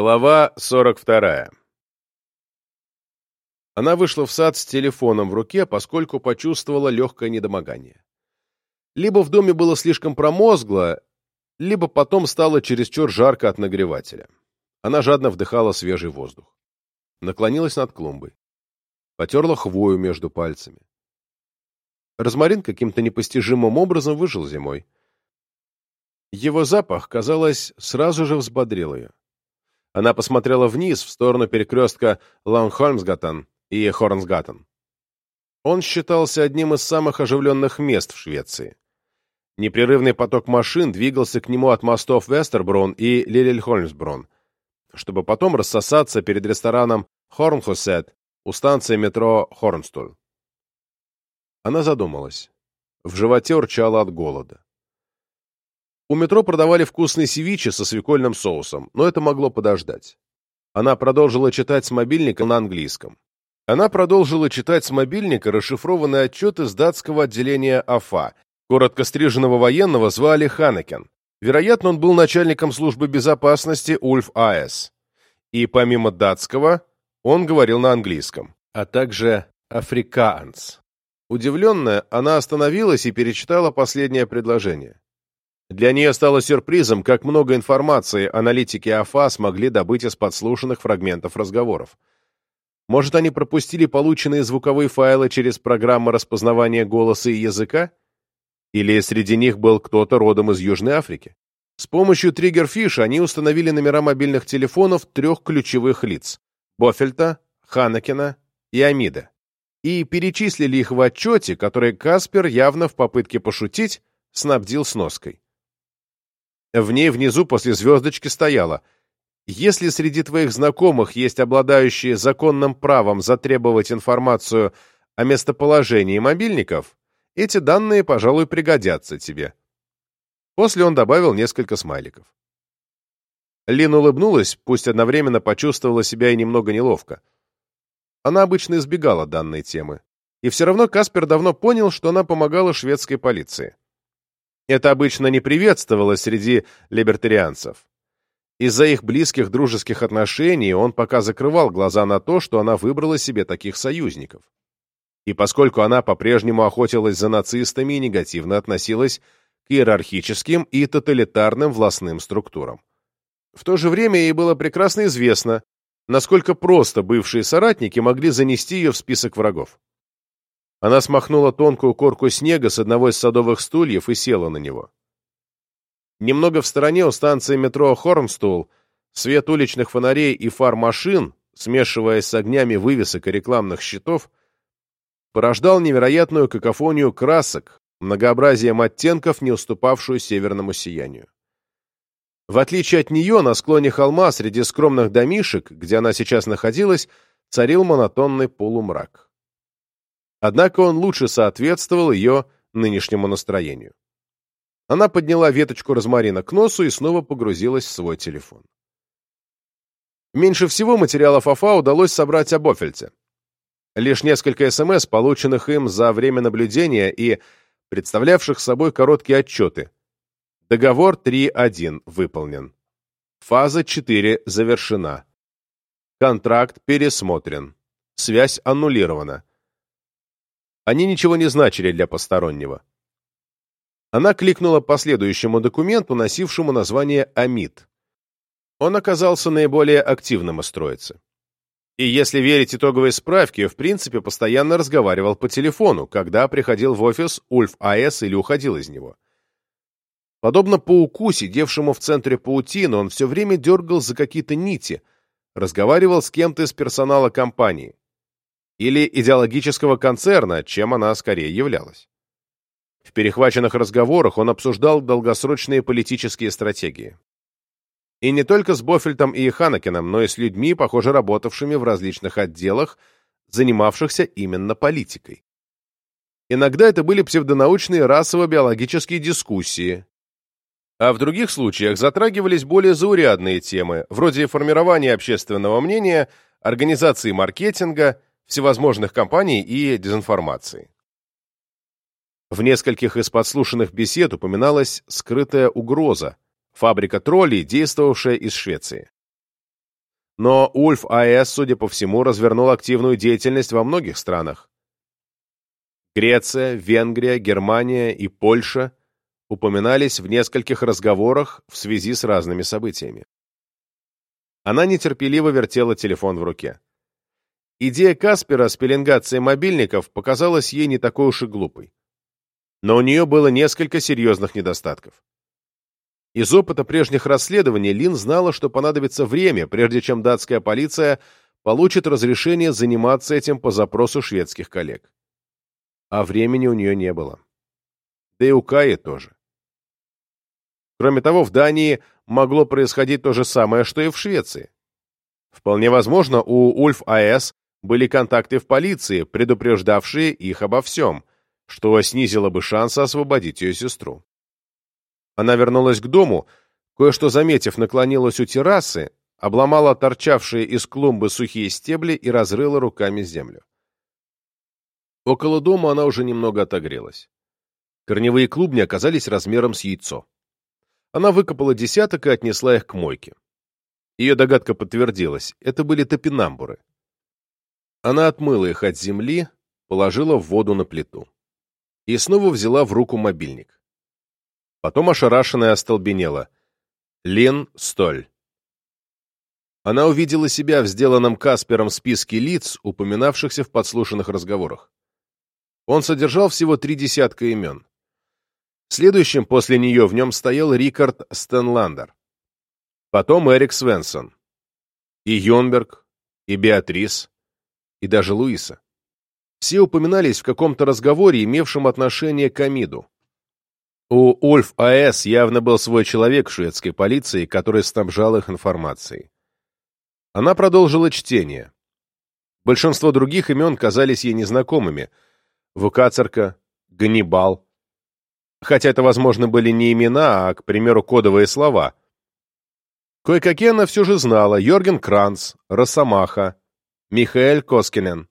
Глава 42. Она вышла в сад с телефоном в руке, поскольку почувствовала легкое недомогание. Либо в доме было слишком промозгло, либо потом стало чересчур жарко от нагревателя. Она жадно вдыхала свежий воздух. Наклонилась над клумбой. Потерла хвою между пальцами. Розмарин каким-то непостижимым образом выжил зимой. Его запах, казалось, сразу же взбодрил ее. Она посмотрела вниз, в сторону перекрестка Лаунхольмсгаттен и Хорнсгаттен. Он считался одним из самых оживленных мест в Швеции. Непрерывный поток машин двигался к нему от мостов Вестерброн и Лилельхольмсброн, чтобы потом рассосаться перед рестораном Хорнхусет у станции метро Хорнстуль. Она задумалась. В животе урчало от голода. У метро продавали вкусный севиче со свекольным соусом, но это могло подождать. Она продолжила читать с мобильника на английском. Она продолжила читать с мобильника расшифрованный отчет из датского отделения АФА. Коротко стриженного военного звали Ханекен. Вероятно, он был начальником службы безопасности Ульф А.С. И помимо датского, он говорил на английском, а также африкаанс. Удивленная, она остановилась и перечитала последнее предложение. Для нее стало сюрпризом, как много информации аналитики АФА смогли добыть из подслушанных фрагментов разговоров. Может, они пропустили полученные звуковые файлы через программы распознавания голоса и языка? Или среди них был кто-то родом из Южной Африки? С помощью триггерфиш они установили номера мобильных телефонов трех ключевых лиц – Бофельта, Ханакина и Амида. И перечислили их в отчете, который Каспер явно в попытке пошутить снабдил сноской. В ней внизу после звездочки стояло «Если среди твоих знакомых есть обладающие законным правом затребовать информацию о местоположении мобильников, эти данные, пожалуй, пригодятся тебе». После он добавил несколько смайликов. Лин улыбнулась, пусть одновременно почувствовала себя и немного неловко. Она обычно избегала данной темы. И все равно Каспер давно понял, что она помогала шведской полиции. Это обычно не приветствовалось среди либертарианцев. Из-за их близких дружеских отношений он пока закрывал глаза на то, что она выбрала себе таких союзников. И поскольку она по-прежнему охотилась за нацистами и негативно относилась к иерархическим и тоталитарным властным структурам. В то же время ей было прекрасно известно, насколько просто бывшие соратники могли занести ее в список врагов. Она смахнула тонкую корку снега с одного из садовых стульев и села на него. Немного в стороне у станции метро Хорнстул свет уличных фонарей и фар машин, смешиваясь с огнями вывесок и рекламных щитов, порождал невероятную какофонию красок, многообразием оттенков, не уступавшую северному сиянию. В отличие от нее, на склоне холма, среди скромных домишек, где она сейчас находилась, царил монотонный полумрак. Однако он лучше соответствовал ее нынешнему настроению. Она подняла веточку розмарина к носу и снова погрузилась в свой телефон. Меньше всего материалов АФА удалось собрать об Офельте. Лишь несколько СМС, полученных им за время наблюдения и представлявших собой короткие отчеты. Договор 3.1 выполнен. Фаза 4 завершена. Контракт пересмотрен. Связь аннулирована. Они ничего не значили для постороннего. Она кликнула по следующему документу, носившему название «Амид». Он оказался наиболее активным из троицы. И если верить итоговой справке, в принципе, постоянно разговаривал по телефону, когда приходил в офис Ульф А.С. или уходил из него. Подобно пауку, сидевшему в центре паутины, он все время дергал за какие-то нити, разговаривал с кем-то из персонала компании или идеологического концерна, чем она скорее являлась. В перехваченных разговорах он обсуждал долгосрочные политические стратегии. И не только с Бофельтом и Ханакеном, но и с людьми, похоже, работавшими в различных отделах, занимавшихся именно политикой. Иногда это были псевдонаучные расово-биологические дискуссии, а в других случаях затрагивались более заурядные темы, вроде формирования общественного мнения, организации маркетинга всевозможных компаний и дезинформации. В нескольких из подслушанных бесед упоминалась скрытая угроза, фабрика троллей, действовавшая из Швеции. Но Ульф АЭС, судя по всему, развернул активную деятельность во многих странах. Греция, Венгрия, Германия и Польша упоминались в нескольких разговорах в связи с разными событиями. Она нетерпеливо вертела телефон в руке. Идея Каспера с пеленгацией мобильников показалась ей не такой уж и глупой. Но у нее было несколько серьезных недостатков. Из опыта прежних расследований Лин знала, что понадобится время, прежде чем датская полиция получит разрешение заниматься этим по запросу шведских коллег. А времени у нее не было. Да и у Каи тоже. Кроме того, в Дании могло происходить то же самое, что и в Швеции. Вполне возможно, у Ульф АЭС были контакты в полиции, предупреждавшие их обо всем, что снизило бы шансы освободить ее сестру. Она вернулась к дому, кое-что заметив, наклонилась у террасы, обломала торчавшие из клумбы сухие стебли и разрыла руками землю. Около дома она уже немного отогрелась. Корневые клубни оказались размером с яйцо. Она выкопала десяток и отнесла их к мойке. Ее догадка подтвердилась. Это были топинамбуры. Она отмыла их от земли, положила в воду на плиту. И снова взяла в руку мобильник. Потом ошарашенная остолбенела. Лен Столь. Она увидела себя в сделанном Каспером списке лиц, упоминавшихся в подслушанных разговорах. Он содержал всего три десятка имен. Следующим после нее в нем стоял Рикард Стенландер. Потом Эрик Свенсон. И Йонберг, и Беатрис, и даже Луиса. Все упоминались в каком-то разговоре, имевшем отношение к Амиду. У Ульф А.С. явно был свой человек в шведской полиции, который снабжал их информацией. Она продолжила чтение. Большинство других имен казались ей незнакомыми. Вукацерка, Ганнибал. Хотя это, возможно, были не имена, а, к примеру, кодовые слова. Кое-какие она все же знала. Йорген Кранц, Росомаха, Михаэль Коскинен.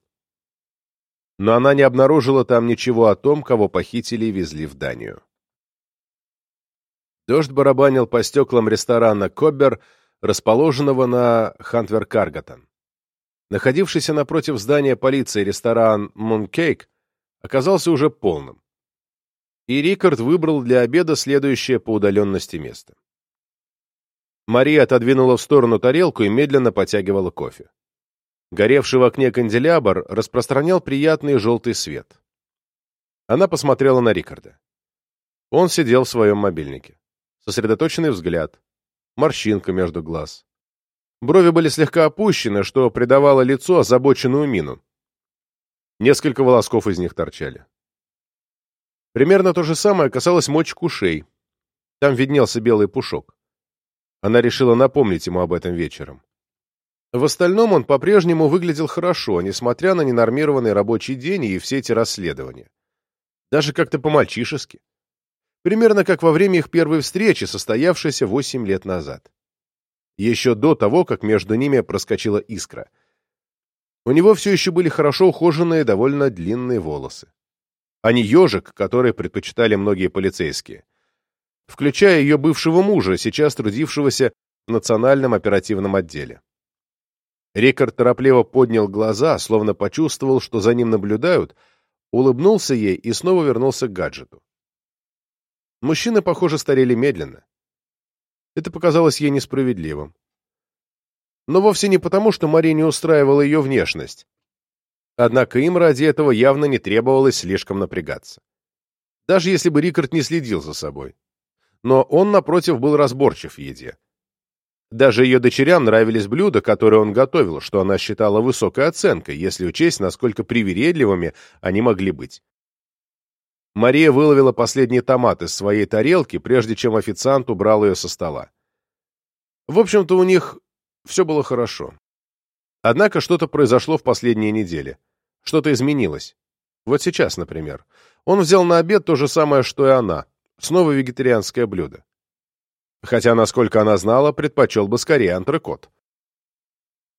Но она не обнаружила там ничего о том, кого похитили и везли в Данию. Дождь барабанил по стеклам ресторана «Коббер», расположенного на Хантвер-Каргатон. Находившийся напротив здания полиции ресторан «Мункейк» оказался уже полным. И Рикард выбрал для обеда следующее по удаленности место. Мария отодвинула в сторону тарелку и медленно потягивала кофе. Горевший в окне канделябр распространял приятный желтый свет. Она посмотрела на Рикарда. Он сидел в своем мобильнике. Сосредоточенный взгляд. Морщинка между глаз. Брови были слегка опущены, что придавало лицу озабоченную мину. Несколько волосков из них торчали. Примерно то же самое касалось мочек ушей. Там виднелся белый пушок. Она решила напомнить ему об этом вечером. В остальном он по-прежнему выглядел хорошо, несмотря на ненормированный рабочий день и все эти расследования. Даже как-то по-мальчишески. Примерно как во время их первой встречи, состоявшейся восемь лет назад. Еще до того, как между ними проскочила искра. У него все еще были хорошо ухоженные, довольно длинные волосы. А не ежик, который предпочитали многие полицейские. Включая ее бывшего мужа, сейчас трудившегося в Национальном оперативном отделе. Рикард торопливо поднял глаза, словно почувствовал, что за ним наблюдают, улыбнулся ей и снова вернулся к гаджету. Мужчины, похоже, старели медленно. Это показалось ей несправедливым. Но вовсе не потому, что Мари не устраивала ее внешность. Однако им ради этого явно не требовалось слишком напрягаться. Даже если бы Рикард не следил за собой. Но он, напротив, был разборчив в еде. Даже ее дочерям нравились блюда, которые он готовил, что она считала высокой оценкой, если учесть, насколько привередливыми они могли быть. Мария выловила последний томат из своей тарелки, прежде чем официант убрал ее со стола. В общем-то, у них все было хорошо. Однако что-то произошло в последние недели. Что-то изменилось. Вот сейчас, например. Он взял на обед то же самое, что и она. Снова вегетарианское блюдо хотя, насколько она знала, предпочел бы скорее антрекот.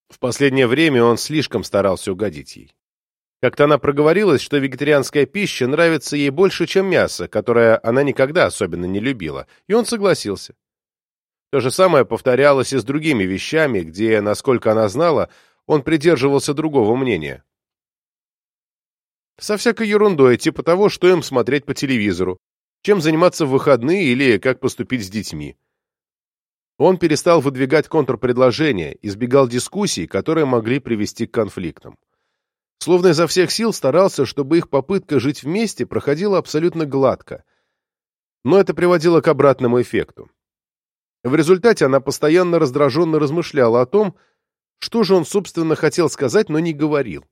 В последнее время он слишком старался угодить ей. Как-то она проговорилась, что вегетарианская пища нравится ей больше, чем мясо, которое она никогда особенно не любила, и он согласился. То же самое повторялось и с другими вещами, где, насколько она знала, он придерживался другого мнения. Со всякой ерундой, типа того, что им смотреть по телевизору, чем заниматься в выходные или как поступить с детьми. Он перестал выдвигать контрпредложения, избегал дискуссий, которые могли привести к конфликтам. Словно изо всех сил старался, чтобы их попытка жить вместе проходила абсолютно гладко. Но это приводило к обратному эффекту. В результате она постоянно раздраженно размышляла о том, что же он, собственно, хотел сказать, но не говорил.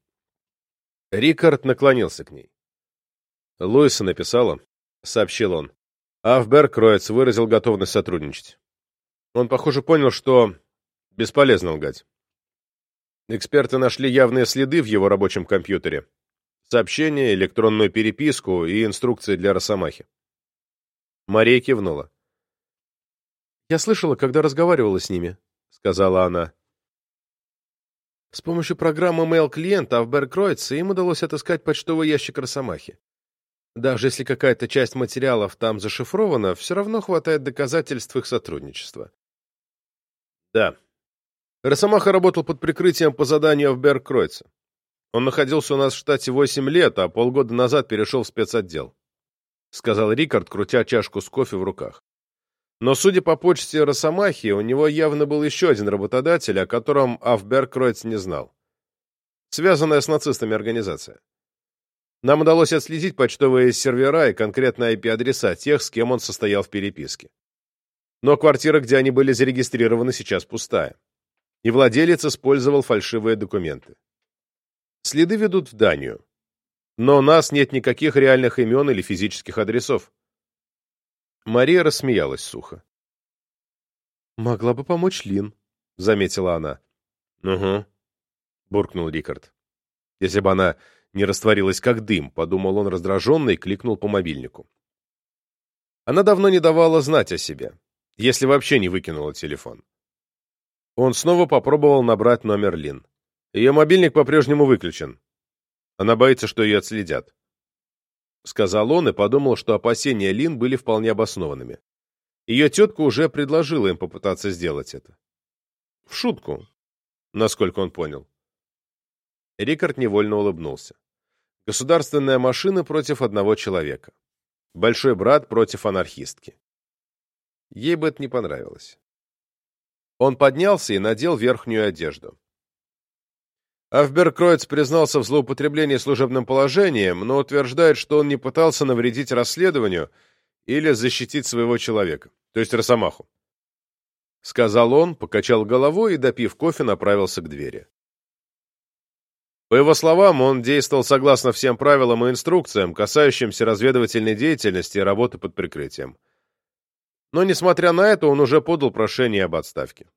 Рикард наклонился к ней. Луиса написала, — сообщил он. Афберг Кроец выразил готовность сотрудничать. Он, похоже, понял, что бесполезно лгать. Эксперты нашли явные следы в его рабочем компьютере. Сообщения, электронную переписку и инструкции для Росомахи. Мария кивнула. «Я слышала, когда разговаривала с ними», — сказала она. С помощью программы Mail-клиент Авберг Кройца им удалось отыскать почтовый ящик Росомахи. Даже если какая-то часть материалов там зашифрована, все равно хватает доказательств их сотрудничества. Да. Росомаха работал под прикрытием по заданию в Бергкройце. Он находился у нас в штате 8 лет, а полгода назад перешел в спецотдел. Сказал Рикард, крутя чашку с кофе в руках. Но, судя по почте Росомахи, у него явно был еще один работодатель, о котором Афберкройц не знал. Связанная с нацистами организация. Нам удалось отследить почтовые сервера и конкретно IP-адреса тех, с кем он состоял в переписке. Но квартира, где они были зарегистрированы, сейчас пустая. И владелец использовал фальшивые документы. Следы ведут в Данию. Но у нас нет никаких реальных имен или физических адресов. Мария рассмеялась сухо. «Могла бы помочь Лин», — заметила она. «Угу», — буркнул Рикард. «Если бы она не растворилась как дым», — подумал он раздраженно и кликнул по мобильнику. Она давно не давала знать о себе, если вообще не выкинула телефон. Он снова попробовал набрать номер Лин. Ее мобильник по-прежнему выключен. Она боится, что ее отследят. — сказал он и подумал, что опасения Лин были вполне обоснованными. Ее тетка уже предложила им попытаться сделать это. В шутку, насколько он понял. Рикард невольно улыбнулся. Государственная машина против одного человека. Большой брат против анархистки. Ей бы это не понравилось. Он поднялся и надел верхнюю одежду. Афберкройц признался в злоупотреблении служебным положением, но утверждает, что он не пытался навредить расследованию или защитить своего человека, то есть Росомаху. Сказал он, покачал головой и, допив кофе, направился к двери. По его словам, он действовал согласно всем правилам и инструкциям, касающимся разведывательной деятельности и работы под прикрытием. Но, несмотря на это, он уже подал прошение об отставке.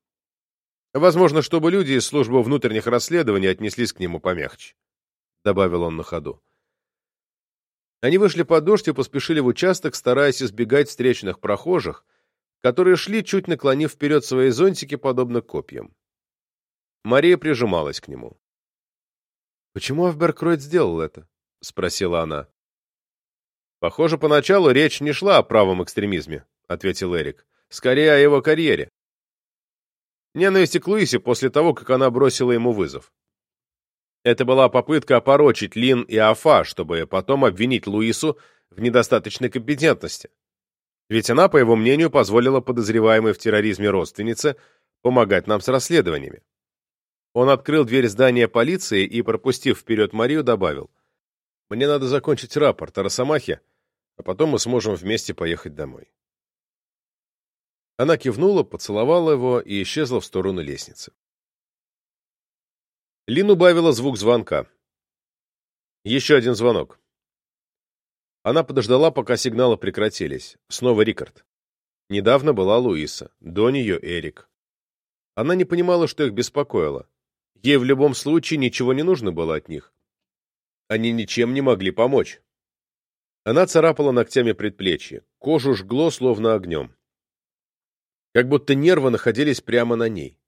Возможно, чтобы люди из службы внутренних расследований отнеслись к нему помягче», — добавил он на ходу. Они вышли под дождь и поспешили в участок, стараясь избегать встречных прохожих, которые шли, чуть наклонив вперед свои зонтики, подобно копьям. Мария прижималась к нему. «Почему Авберкройд сделал это?» — спросила она. «Похоже, поначалу речь не шла о правом экстремизме», — ответил Эрик. «Скорее о его карьере. Ненависти к Луисе после того, как она бросила ему вызов. Это была попытка опорочить Лин и Афа, чтобы потом обвинить Луису в недостаточной компетентности. Ведь она, по его мнению, позволила подозреваемой в терроризме родственнице помогать нам с расследованиями. Он открыл дверь здания полиции и, пропустив вперед Марию, добавил, «Мне надо закончить рапорт о Росомахе, а потом мы сможем вместе поехать домой». Она кивнула, поцеловала его и исчезла в сторону лестницы. Лин убавила звук звонка. Еще один звонок. Она подождала, пока сигналы прекратились. Снова Рикард. Недавно была Луиса, до нее Эрик. Она не понимала, что их беспокоило. Ей в любом случае ничего не нужно было от них. Они ничем не могли помочь. Она царапала ногтями предплечье. Кожу жгло, словно огнем как будто нервы находились прямо на ней.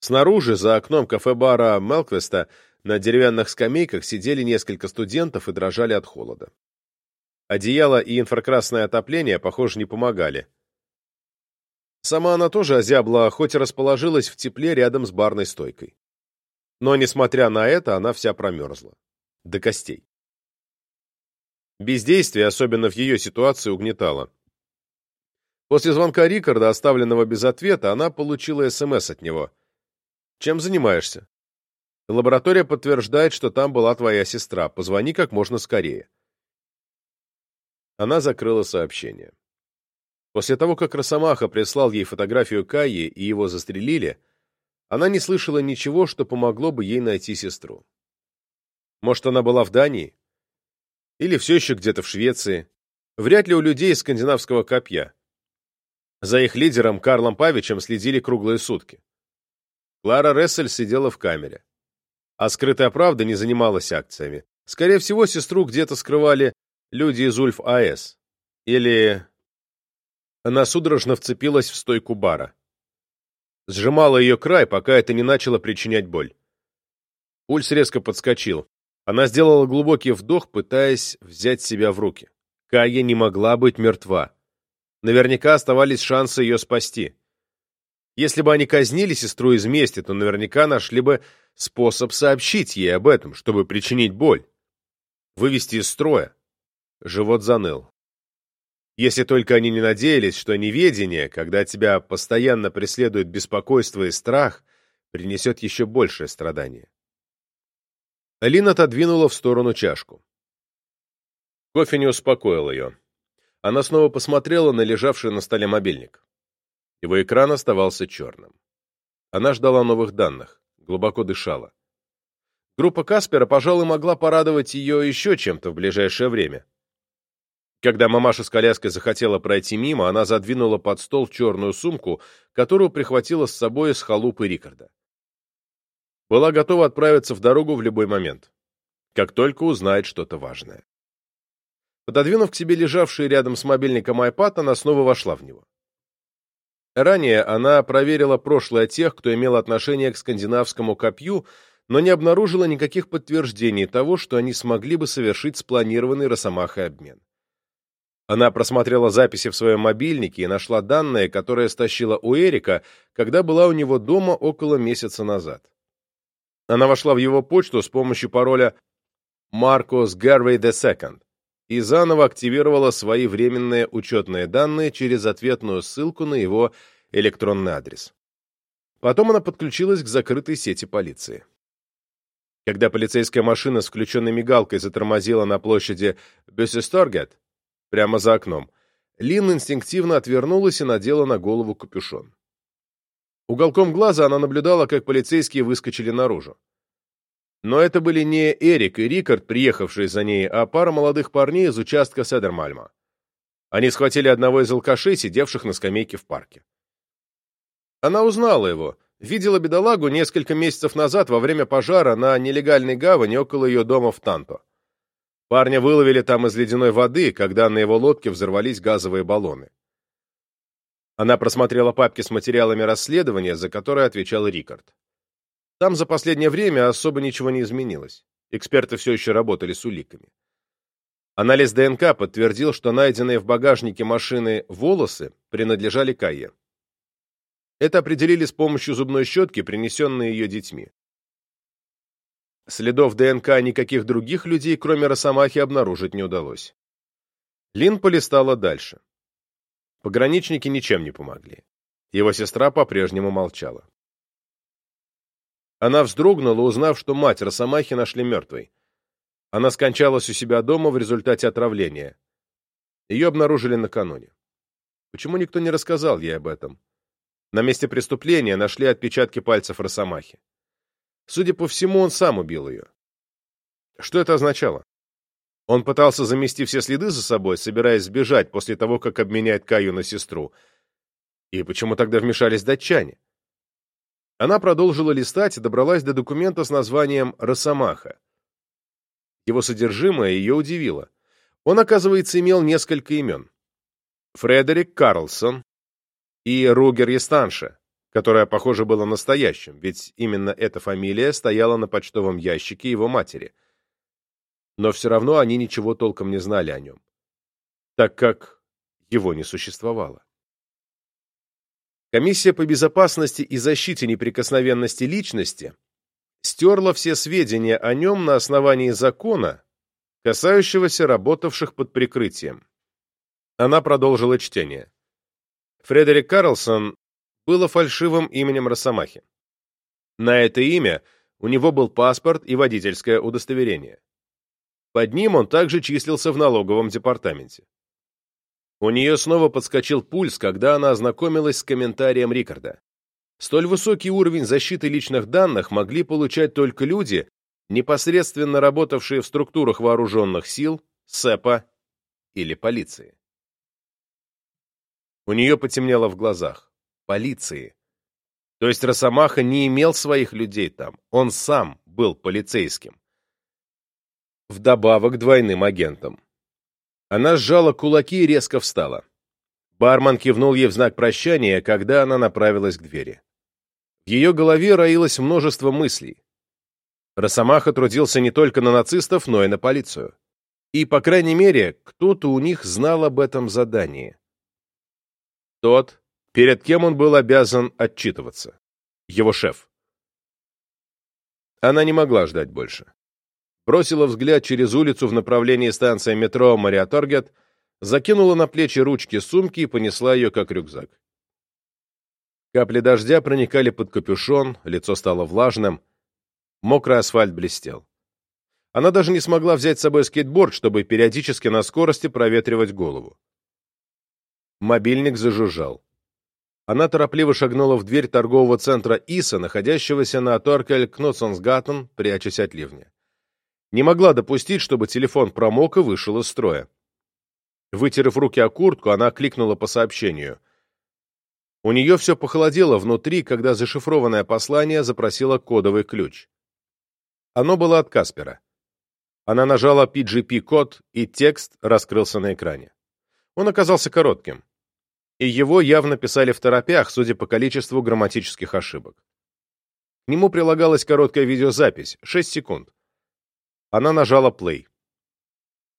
Снаружи, за окном кафе-бара Мелквеста, на деревянных скамейках сидели несколько студентов и дрожали от холода. Одеяло и инфракрасное отопление, похоже, не помогали. Сама она тоже озябла, хоть и расположилась в тепле рядом с барной стойкой. Но, несмотря на это, она вся промерзла. До костей. Бездействие, особенно в ее ситуации, угнетало. После звонка Рикарда, оставленного без ответа, она получила СМС от него. «Чем занимаешься?» «Лаборатория подтверждает, что там была твоя сестра. Позвони как можно скорее». Она закрыла сообщение. После того, как Росомаха прислал ей фотографию Кайи и его застрелили, она не слышала ничего, что помогло бы ей найти сестру. Может, она была в Дании? Или все еще где-то в Швеции? Вряд ли у людей из скандинавского копья. За их лидером Карлом Павичем следили круглые сутки. Клара Рессель сидела в камере. А скрытая правда не занималась акциями. Скорее всего, сестру где-то скрывали люди из Ульф-АЭС. Или она судорожно вцепилась в стойку бара. Сжимала ее край, пока это не начало причинять боль. Пульс резко подскочил. Она сделала глубокий вдох, пытаясь взять себя в руки. Кая не могла быть мертва. Наверняка оставались шансы ее спасти. Если бы они казнили сестру из мести, то наверняка нашли бы способ сообщить ей об этом, чтобы причинить боль. Вывести из строя. Живот заныл. Если только они не надеялись, что неведение, когда тебя постоянно преследует беспокойство и страх, принесет еще большее страдание. Алина отодвинула в сторону чашку. Кофе не успокоил ее. Она снова посмотрела на лежавший на столе мобильник. Его экран оставался черным. Она ждала новых данных, глубоко дышала. Группа Каспера, пожалуй, могла порадовать ее еще чем-то в ближайшее время. Когда мамаша с коляской захотела пройти мимо, она задвинула под стол черную сумку, которую прихватила с собой из халупы Рикарда. Была готова отправиться в дорогу в любой момент, как только узнает что-то важное. Пододвинув к себе лежавший рядом с мобильником iPad, она снова вошла в него. Ранее она проверила прошлое тех, кто имел отношение к скандинавскому копью, но не обнаружила никаких подтверждений того, что они смогли бы совершить спланированный Росомахой обмен. Она просмотрела записи в своем мобильнике и нашла данные, которые стащила у Эрика, когда была у него дома около месяца назад. Она вошла в его почту с помощью пароля Marcos Garvey II и заново активировала свои временные учетные данные через ответную ссылку на его электронный адрес. Потом она подключилась к закрытой сети полиции. Когда полицейская машина с включенной мигалкой затормозила на площади Бюссесторгет, прямо за окном. Лин инстинктивно отвернулась и надела на голову капюшон. Уголком глаза она наблюдала, как полицейские выскочили наружу. Но это были не Эрик и Рикард, приехавшие за ней, а пара молодых парней из участка Седермальма. Они схватили одного из алкашей, сидевших на скамейке в парке. Она узнала его, видела бедолагу несколько месяцев назад во время пожара на нелегальной гавани около ее дома в Танто. Парня выловили там из ледяной воды, когда на его лодке взорвались газовые баллоны. Она просмотрела папки с материалами расследования, за которые отвечал Рикард. Там за последнее время особо ничего не изменилось. Эксперты все еще работали с уликами. Анализ ДНК подтвердил, что найденные в багажнике машины волосы принадлежали Кайе. Это определили с помощью зубной щетки, принесенной ее детьми. Следов ДНК никаких других людей, кроме Росомахи, обнаружить не удалось. Лин полистала дальше. Пограничники ничем не помогли. Его сестра по-прежнему молчала. Она вздрогнула, узнав, что мать Росомахи нашли мертвой. Она скончалась у себя дома в результате отравления. Ее обнаружили накануне. Почему никто не рассказал ей об этом? На месте преступления нашли отпечатки пальцев Росомахи. Судя по всему, он сам убил ее. Что это означало? Он пытался замести все следы за собой, собираясь сбежать после того, как обменяет Каю на сестру. И почему тогда вмешались датчане? Она продолжила листать и добралась до документа с названием «Росомаха». Его содержимое ее удивило. Он, оказывается, имел несколько имен. Фредерик Карлсон и Ругер Естанша, которое, похоже, было настоящим, ведь именно эта фамилия стояла на почтовом ящике его матери. Но все равно они ничего толком не знали о нем, так как его не существовало. Комиссия по безопасности и защите неприкосновенности личности стерла все сведения о нем на основании закона, касающегося работавших под прикрытием. Она продолжила чтение. Фредерик Карлсон было фальшивым именем Росомахи. На это имя у него был паспорт и водительское удостоверение. Под ним он также числился в налоговом департаменте. У нее снова подскочил пульс, когда она ознакомилась с комментарием Рикарда. Столь высокий уровень защиты личных данных могли получать только люди, непосредственно работавшие в структурах вооруженных сил, СЭПа или полиции. У нее потемнело в глазах. Полиции. То есть Росомаха не имел своих людей там, он сам был полицейским. Вдобавок двойным агентом. Она сжала кулаки и резко встала. Бармен кивнул ей в знак прощания, когда она направилась к двери. В ее голове роилось множество мыслей. Росомаха трудился не только на нацистов, но и на полицию. И, по крайней мере, кто-то у них знал об этом задании. Тот, перед кем он был обязан отчитываться. Его шеф. Она не могла ждать больше. Бросила взгляд через улицу в направлении станции метро Мариаторгет, закинула на плечи ручки сумки и понесла ее как рюкзак. Капли дождя проникали под капюшон, лицо стало влажным, мокрый асфальт блестел. Она даже не смогла взять с собой скейтборд, чтобы периодически на скорости проветривать голову. Мобильник зажужжал. Она торопливо шагнула в дверь торгового центра Иса, находящегося на Торкель Кнутсонсгаттен, прячась от ливня. Не могла допустить, чтобы телефон промок и вышел из строя. Вытерев руки о куртку, она кликнула по сообщению. У нее все похолодело внутри, когда зашифрованное послание запросило кодовый ключ. Оно было от Каспера. Она нажала PGP-код, и текст раскрылся на экране. Он оказался коротким. И его явно писали в торопях, судя по количеству грамматических ошибок. К нему прилагалась короткая видеозапись, 6 секунд. Она нажала play.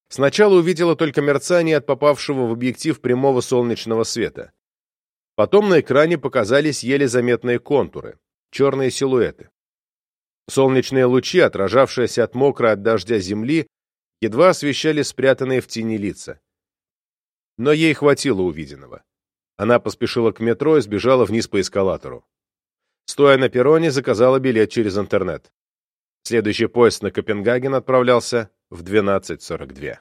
Сначала увидела только мерцание от попавшего в объектив прямого солнечного света. Потом на экране показались еле заметные контуры, черные силуэты. Солнечные лучи, отражавшиеся от мокрой от дождя земли, едва освещали спрятанные в тени лица. Но ей хватило увиденного. Она поспешила к метро и сбежала вниз по эскалатору. Стоя на перроне, заказала билет через интернет. Следующий поезд на Копенгаген отправлялся в 12.42.